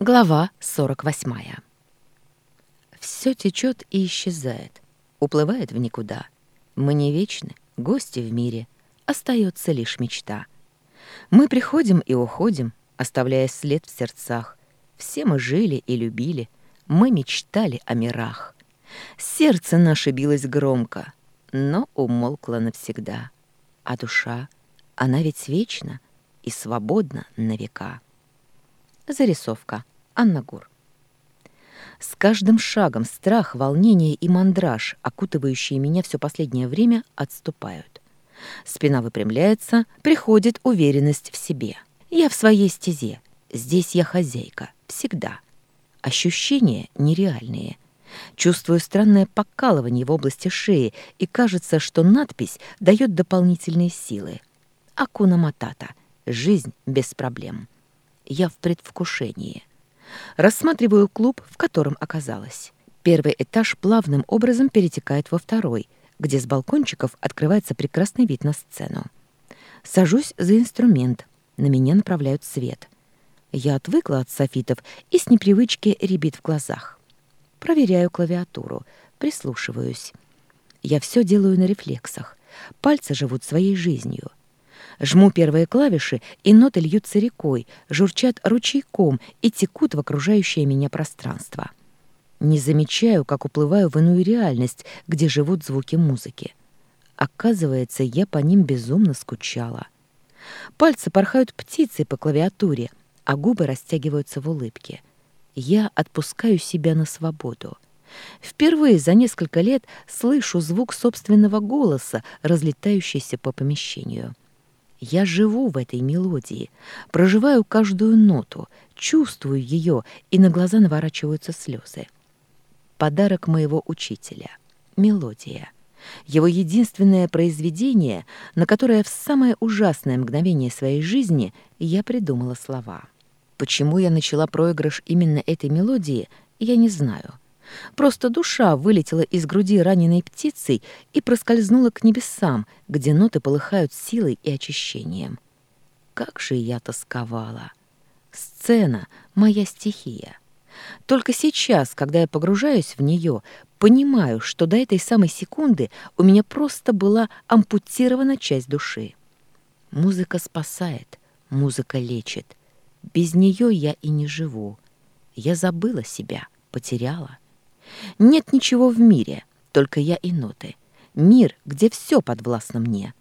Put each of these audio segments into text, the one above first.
Глава 48. Все течет и исчезает, уплывает в никуда. Мы не вечны, гости в мире, остается лишь мечта. Мы приходим и уходим, оставляя след в сердцах. Все мы жили и любили, мы мечтали о мирах. Сердце наше билось громко, но умолкло навсегда. А душа, она ведь вечна и свободна на века. Зарисовка. Анна Гур. С каждым шагом страх, волнение и мандраж, окутывающие меня все последнее время, отступают. Спина выпрямляется, приходит уверенность в себе. Я в своей стезе. Здесь я хозяйка. Всегда. Ощущения нереальные. Чувствую странное покалывание в области шеи, и кажется, что надпись дает дополнительные силы. Акуна Матата. Жизнь без проблем я в предвкушении. Рассматриваю клуб, в котором оказалась. Первый этаж плавным образом перетекает во второй, где с балкончиков открывается прекрасный вид на сцену. Сажусь за инструмент, на меня направляют свет. Я отвыкла от софитов и с непривычки рябит в глазах. Проверяю клавиатуру, прислушиваюсь. Я все делаю на рефлексах. Пальцы живут своей жизнью. Жму первые клавиши, и ноты льются рекой, журчат ручейком и текут в окружающее меня пространство. Не замечаю, как уплываю в иную реальность, где живут звуки музыки. Оказывается, я по ним безумно скучала. Пальцы порхают птицей по клавиатуре, а губы растягиваются в улыбке. Я отпускаю себя на свободу. Впервые за несколько лет слышу звук собственного голоса, разлетающийся по помещению. Я живу в этой мелодии, проживаю каждую ноту, чувствую ее, и на глаза наворачиваются слезы. Подарок моего учителя — мелодия. Его единственное произведение, на которое в самое ужасное мгновение своей жизни я придумала слова. Почему я начала проигрыш именно этой мелодии, я не знаю — Просто душа вылетела из груди раненой птицей и проскользнула к небесам, где ноты полыхают силой и очищением. Как же я тосковала! Сцена — моя стихия. Только сейчас, когда я погружаюсь в нее, понимаю, что до этой самой секунды у меня просто была ампутирована часть души. Музыка спасает, музыка лечит. Без нее я и не живу. Я забыла себя, потеряла. Нет ничего в мире, только я и ноты. Мир, где все подвластно мне.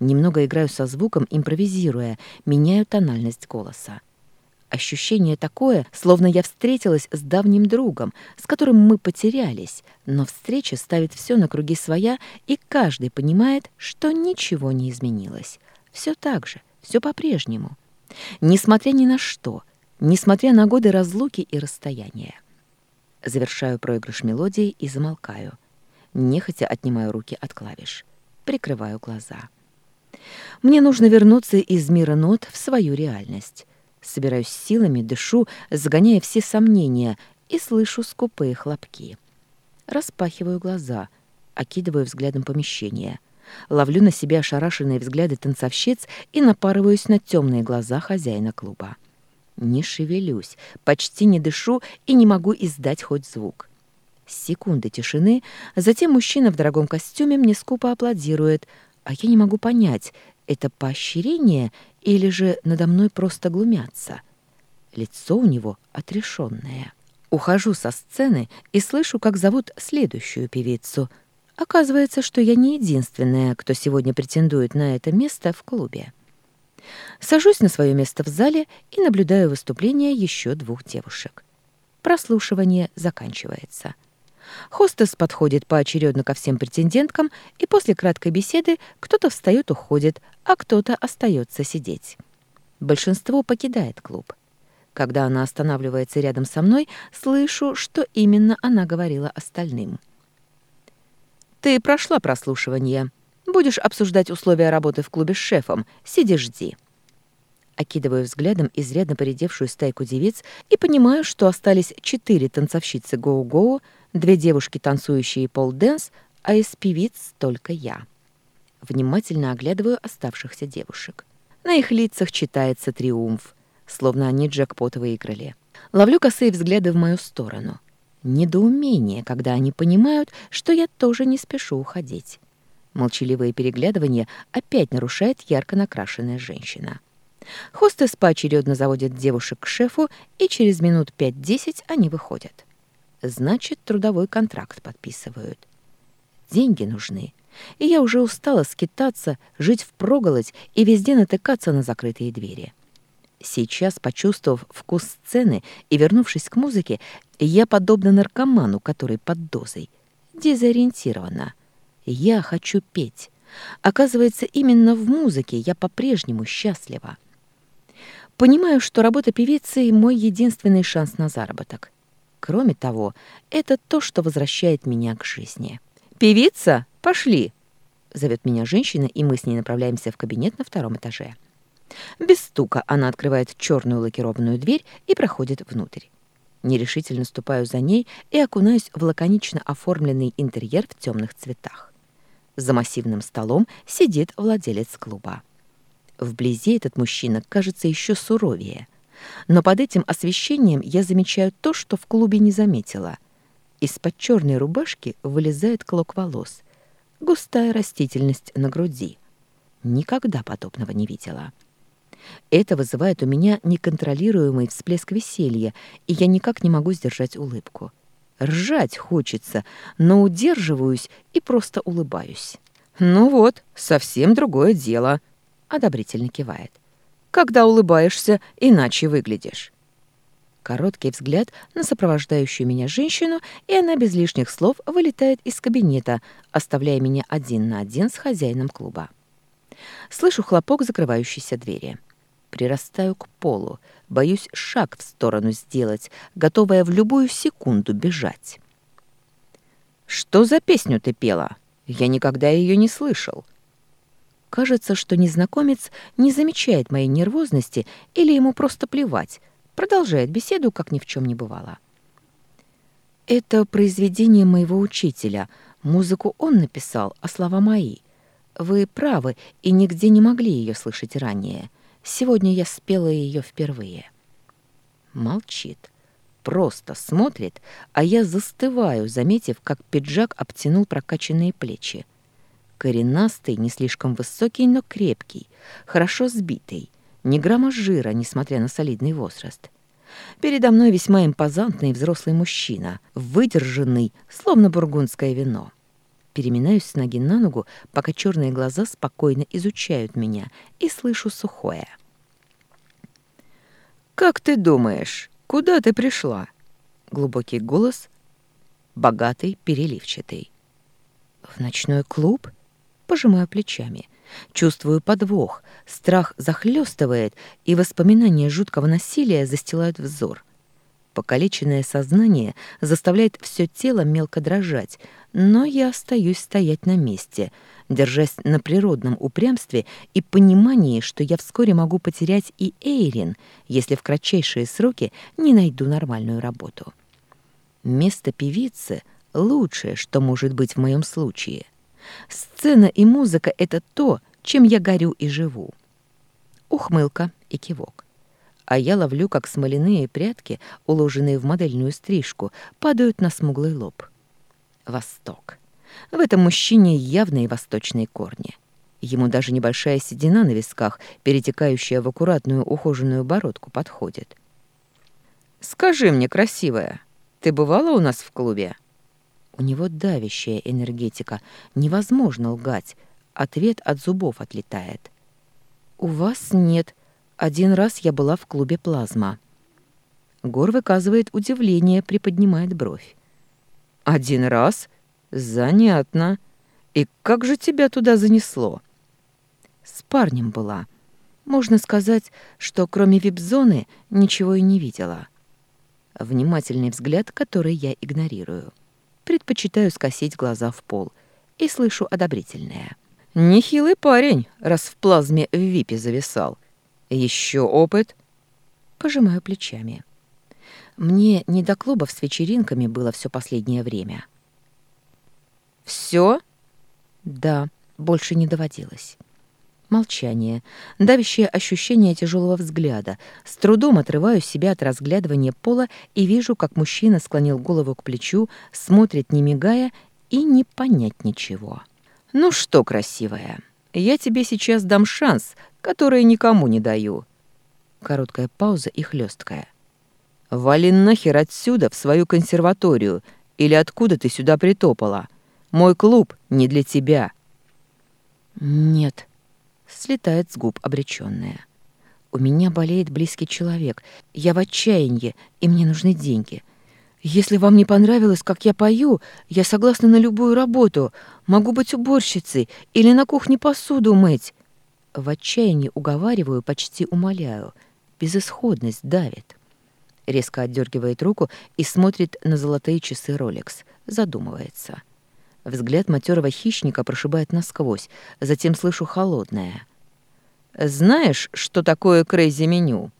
Немного играю со звуком, импровизируя, меняю тональность голоса. Ощущение такое, словно я встретилась с давним другом, с которым мы потерялись, но встреча ставит все на круги своя, и каждый понимает, что ничего не изменилось. Все так же, все по-прежнему. Несмотря ни на что, несмотря на годы разлуки и расстояния. Завершаю проигрыш мелодии и замолкаю. Нехотя отнимаю руки от клавиш. Прикрываю глаза. Мне нужно вернуться из мира нот в свою реальность. Собираюсь силами, дышу, загоняя все сомнения, и слышу скупые хлопки. Распахиваю глаза, окидываю взглядом помещение. Ловлю на себя ошарашенные взгляды танцовщиц и напарываюсь на темные глаза хозяина клуба. Не шевелюсь, почти не дышу и не могу издать хоть звук. Секунды тишины, затем мужчина в дорогом костюме мне скупо аплодирует, а я не могу понять, это поощрение или же надо мной просто глумятся. Лицо у него отрешенное. Ухожу со сцены и слышу, как зовут следующую певицу. Оказывается, что я не единственная, кто сегодня претендует на это место в клубе. Сажусь на свое место в зале и наблюдаю выступление еще двух девушек. Прослушивание заканчивается. Хостес подходит поочередно ко всем претенденткам, и после краткой беседы кто-то встает уходит, а кто-то остается сидеть. Большинство покидает клуб. Когда она останавливается рядом со мной, слышу, что именно она говорила остальным. «Ты прошла прослушивание. Будешь обсуждать условия работы в клубе с шефом. Сиди, жди». Окидываю взглядом изрядно поредевшую стайку девиц и понимаю, что остались четыре танцовщицы гоу-гоу, две девушки, танцующие пол-дэнс, а из певиц только я. Внимательно оглядываю оставшихся девушек. На их лицах читается триумф. словно они джекпот выиграли. Ловлю косые взгляды в мою сторону. Недоумение, когда они понимают, что я тоже не спешу уходить. Молчаливое переглядывание опять нарушает ярко накрашенная женщина. Хостес поочередно заводит девушек к шефу, и через минут пять-десять они выходят. Значит, трудовой контракт подписывают. Деньги нужны. И я уже устала скитаться, жить впроголодь и везде натыкаться на закрытые двери. Сейчас, почувствовав вкус сцены и вернувшись к музыке, я подобна наркоману, который под дозой. Дезориентирована. Я хочу петь. Оказывается, именно в музыке я по-прежнему счастлива. Понимаю, что работа певицы — мой единственный шанс на заработок. Кроме того, это то, что возвращает меня к жизни. «Певица, пошли!» — зовет меня женщина, и мы с ней направляемся в кабинет на втором этаже. Без стука она открывает черную лакированную дверь и проходит внутрь. Нерешительно ступаю за ней и окунаюсь в лаконично оформленный интерьер в темных цветах. За массивным столом сидит владелец клуба. Вблизи этот мужчина кажется еще суровее. Но под этим освещением я замечаю то, что в клубе не заметила. Из-под черной рубашки вылезает клок волос. Густая растительность на груди. Никогда подобного не видела. Это вызывает у меня неконтролируемый всплеск веселья, и я никак не могу сдержать улыбку. Ржать хочется, но удерживаюсь и просто улыбаюсь. «Ну вот, совсем другое дело», — одобрительно кивает. «Когда улыбаешься, иначе выглядишь». Короткий взгляд на сопровождающую меня женщину, и она без лишних слов вылетает из кабинета, оставляя меня один на один с хозяином клуба. Слышу хлопок закрывающейся двери прирастаю к полу, боюсь шаг в сторону сделать, готовая в любую секунду бежать. «Что за песню ты пела? Я никогда ее не слышал». Кажется, что незнакомец не замечает моей нервозности или ему просто плевать, продолжает беседу, как ни в чем не бывало. «Это произведение моего учителя. Музыку он написал, а слова мои. Вы правы и нигде не могли ее слышать ранее. Сегодня я спела ее впервые. Молчит. Просто смотрит, а я застываю, заметив, как пиджак обтянул прокачанные плечи. Коренастый, не слишком высокий, но крепкий, хорошо сбитый, ни грамма жира, несмотря на солидный возраст. Передо мной весьма импозантный взрослый мужчина, выдержанный, словно бургундское вино. Переминаюсь с ноги на ногу, пока черные глаза спокойно изучают меня, и слышу сухое. «Как ты думаешь, куда ты пришла?» Глубокий голос, богатый, переливчатый. «В ночной клуб?» Пожимаю плечами. Чувствую подвох, страх захлестывает, и воспоминания жуткого насилия застилают взор. Покалеченное сознание заставляет все тело мелко дрожать, но я остаюсь стоять на месте, держась на природном упрямстве и понимании, что я вскоре могу потерять и Эйрин, если в кратчайшие сроки не найду нормальную работу. Место певицы — лучшее, что может быть в моем случае. Сцена и музыка — это то, чем я горю и живу. Ухмылка и кивок а я ловлю, как смоляные прядки, уложенные в модельную стрижку, падают на смуглый лоб. Восток. В этом мужчине явные восточные корни. Ему даже небольшая седина на висках, перетекающая в аккуратную ухоженную бородку, подходит. «Скажи мне, красивая, ты бывала у нас в клубе?» У него давящая энергетика. Невозможно лгать. Ответ от зубов отлетает. «У вас нет», один раз я была в клубе «Плазма». Гор выказывает удивление, приподнимает бровь. «Один раз? Занятно. И как же тебя туда занесло?» «С парнем была. Можно сказать, что кроме вип-зоны ничего и не видела». Внимательный взгляд, который я игнорирую. Предпочитаю скосить глаза в пол и слышу одобрительное. «Нехилый парень, раз в плазме в випе зависал. Еще опыт? Пожимаю плечами. Мне не до клубов с вечеринками было все последнее время. Все? Да, больше не доводилось. Молчание, давящее ощущение тяжелого взгляда. С трудом отрываю себя от разглядывания пола и вижу, как мужчина склонил голову к плечу, смотрит, не мигая, и не понять ничего. «Ну что, красивая, я тебе сейчас дам шанс, который никому не даю». Короткая пауза и хлесткая. «Вали нахер отсюда, в свою консерваторию, или откуда ты сюда притопала? Мой клуб не для тебя». «Нет», слетает с губ обречённая. У меня болеет близкий человек. Я в отчаянии, и мне нужны деньги. Если вам не понравилось, как я пою, я согласна на любую работу. Могу быть уборщицей или на кухне посуду мыть. В отчаянии уговариваю, почти умоляю. Безысходность давит. Резко отдергивает руку и смотрит на золотые часы Rolex. Задумывается. — Взгляд матерого хищника прошибает насквозь, затем слышу холодное. «Знаешь, что такое крейзи-меню?»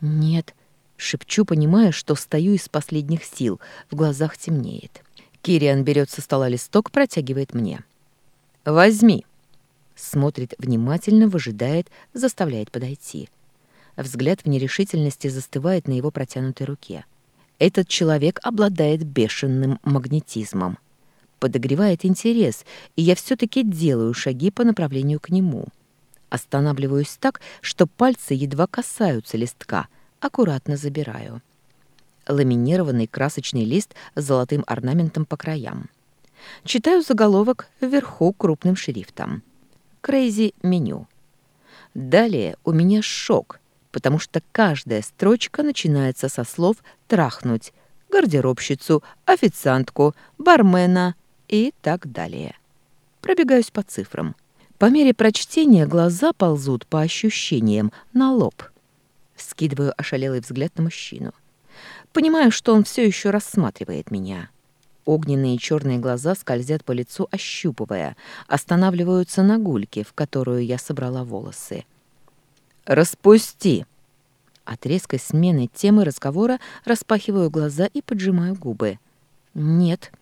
«Нет», — шепчу, понимая, что стою из последних сил, в глазах темнеет. Кириан берет со стола листок, протягивает мне. «Возьми». Смотрит внимательно, выжидает, заставляет подойти. Взгляд в нерешительности застывает на его протянутой руке. Этот человек обладает бешеным магнетизмом подогревает интерес, и я все таки делаю шаги по направлению к нему. Останавливаюсь так, что пальцы едва касаются листка, аккуратно забираю. Ламинированный красочный лист с золотым орнаментом по краям. Читаю заголовок вверху крупным шрифтом. «Крейзи меню». Далее у меня шок, потому что каждая строчка начинается со слов «трахнуть», гардеробщицу, официантку, бармена, и так далее. Пробегаюсь по цифрам. По мере прочтения глаза ползут по ощущениям на лоб. Скидываю ошалелый взгляд на мужчину. Понимаю, что он все еще рассматривает меня. Огненные черные глаза скользят по лицу, ощупывая, останавливаются на гульке, в которую я собрала волосы. «Распусти!» От резкой смены темы разговора распахиваю глаза и поджимаю губы. «Нет».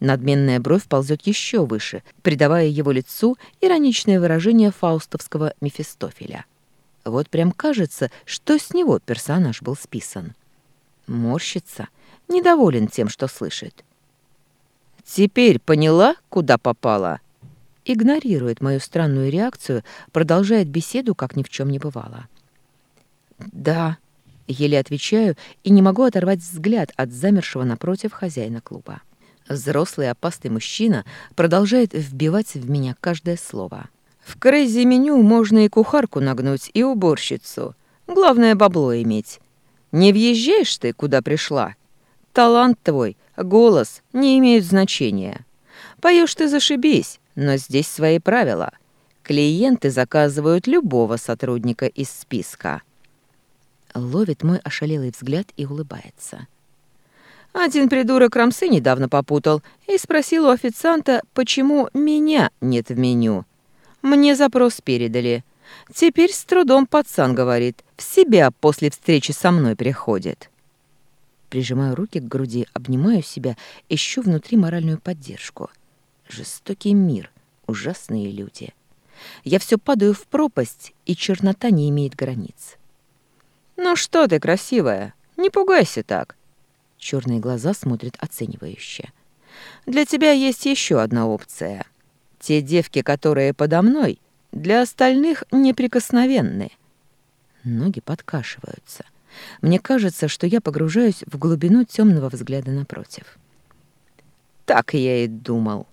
Надменная бровь ползет еще выше, придавая его лицу ироничное выражение фаустовского Мефистофеля. Вот прям кажется, что с него персонаж был списан. Морщится, недоволен тем, что слышит. «Теперь поняла, куда попала?» Игнорирует мою странную реакцию, продолжает беседу, как ни в чем не бывало. «Да», — еле отвечаю и не могу оторвать взгляд от замершего напротив хозяина клуба. Взрослый опасный мужчина продолжает вбивать в меня каждое слово. В крейзи-меню можно и кухарку нагнуть, и уборщицу. Главное — бабло иметь. Не въезжаешь ты, куда пришла? Талант твой, голос не имеют значения. Поешь ты зашибись, но здесь свои правила. Клиенты заказывают любого сотрудника из списка. Ловит мой ошалелый взгляд и улыбается. — один придурок рамсы недавно попутал и спросил у официанта, почему меня нет в меню. Мне запрос передали. Теперь с трудом пацан говорит, в себя после встречи со мной приходит. Прижимаю руки к груди, обнимаю себя, ищу внутри моральную поддержку. Жестокий мир, ужасные люди. Я все падаю в пропасть, и чернота не имеет границ. «Ну что ты, красивая, не пугайся так. Черные глаза смотрят оценивающе. Для тебя есть еще одна опция. Те девки, которые подо мной, для остальных неприкосновенны. Ноги подкашиваются. Мне кажется, что я погружаюсь в глубину темного взгляда напротив. Так я и думал,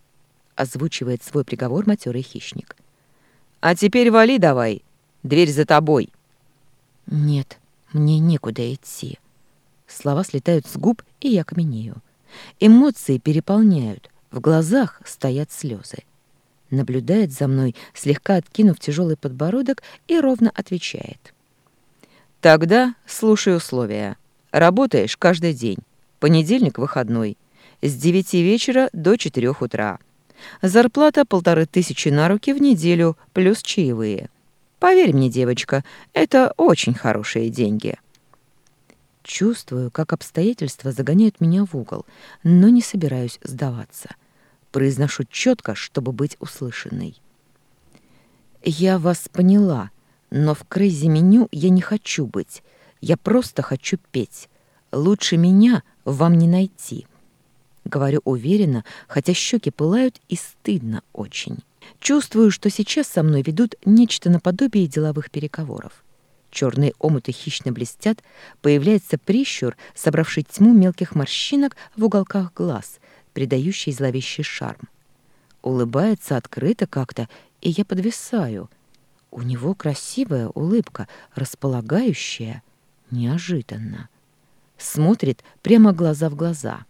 озвучивает свой приговор матерый хищник. А теперь вали давай. Дверь за тобой. Нет, мне некуда идти. Слова слетают с губ, и я каменею. Эмоции переполняют, в глазах стоят слезы. Наблюдает за мной, слегка откинув тяжелый подбородок, и ровно отвечает. «Тогда слушай условия. Работаешь каждый день. Понедельник выходной. С девяти вечера до четырех утра. Зарплата полторы тысячи на руки в неделю, плюс чаевые. Поверь мне, девочка, это очень хорошие деньги». Чувствую, как обстоятельства загоняют меня в угол, но не собираюсь сдаваться. Произношу четко, чтобы быть услышанной. Я вас поняла, но в крейзи меню я не хочу быть. Я просто хочу петь. Лучше меня вам не найти. Говорю уверенно, хотя щеки пылают и стыдно очень. Чувствую, что сейчас со мной ведут нечто наподобие деловых переговоров. Черные омуты хищно блестят, появляется прищур, собравший тьму мелких морщинок в уголках глаз, придающий зловещий шарм. Улыбается открыто как-то, и я подвисаю. У него красивая улыбка, располагающая, неожиданно. Смотрит прямо глаза в глаза.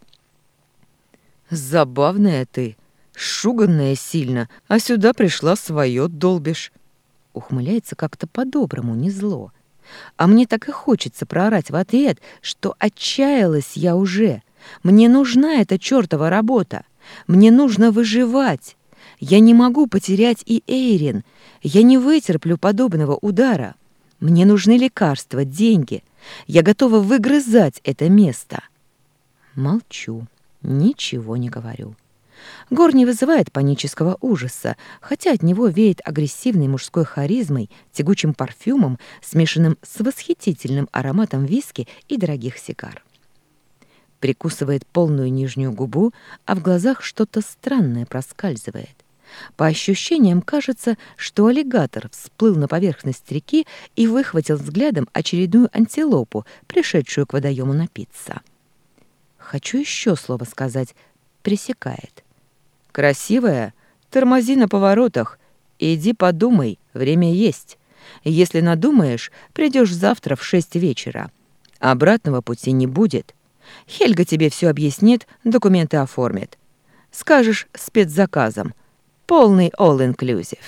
«Забавная ты, шуганная сильно, а сюда пришла свое долбишь». Ухмыляется как-то по-доброму, не зло. А мне так и хочется проорать в ответ, что отчаялась я уже. Мне нужна эта чёртова работа. Мне нужно выживать. Я не могу потерять и Эйрин. Я не вытерплю подобного удара. Мне нужны лекарства, деньги. Я готова выгрызать это место. Молчу, ничего не говорю. Гор не вызывает панического ужаса, хотя от него веет агрессивной мужской харизмой, тягучим парфюмом, смешанным с восхитительным ароматом виски и дорогих сигар. Прикусывает полную нижнюю губу, а в глазах что-то странное проскальзывает. По ощущениям кажется, что аллигатор всплыл на поверхность реки и выхватил взглядом очередную антилопу, пришедшую к водоему напиться. Хочу еще слово сказать. Пресекает. «Красивая? Тормози на поворотах. Иди подумай, время есть. Если надумаешь, придешь завтра в шесть вечера. Обратного пути не будет. Хельга тебе все объяснит, документы оформит. Скажешь спецзаказом. Полный all-inclusive.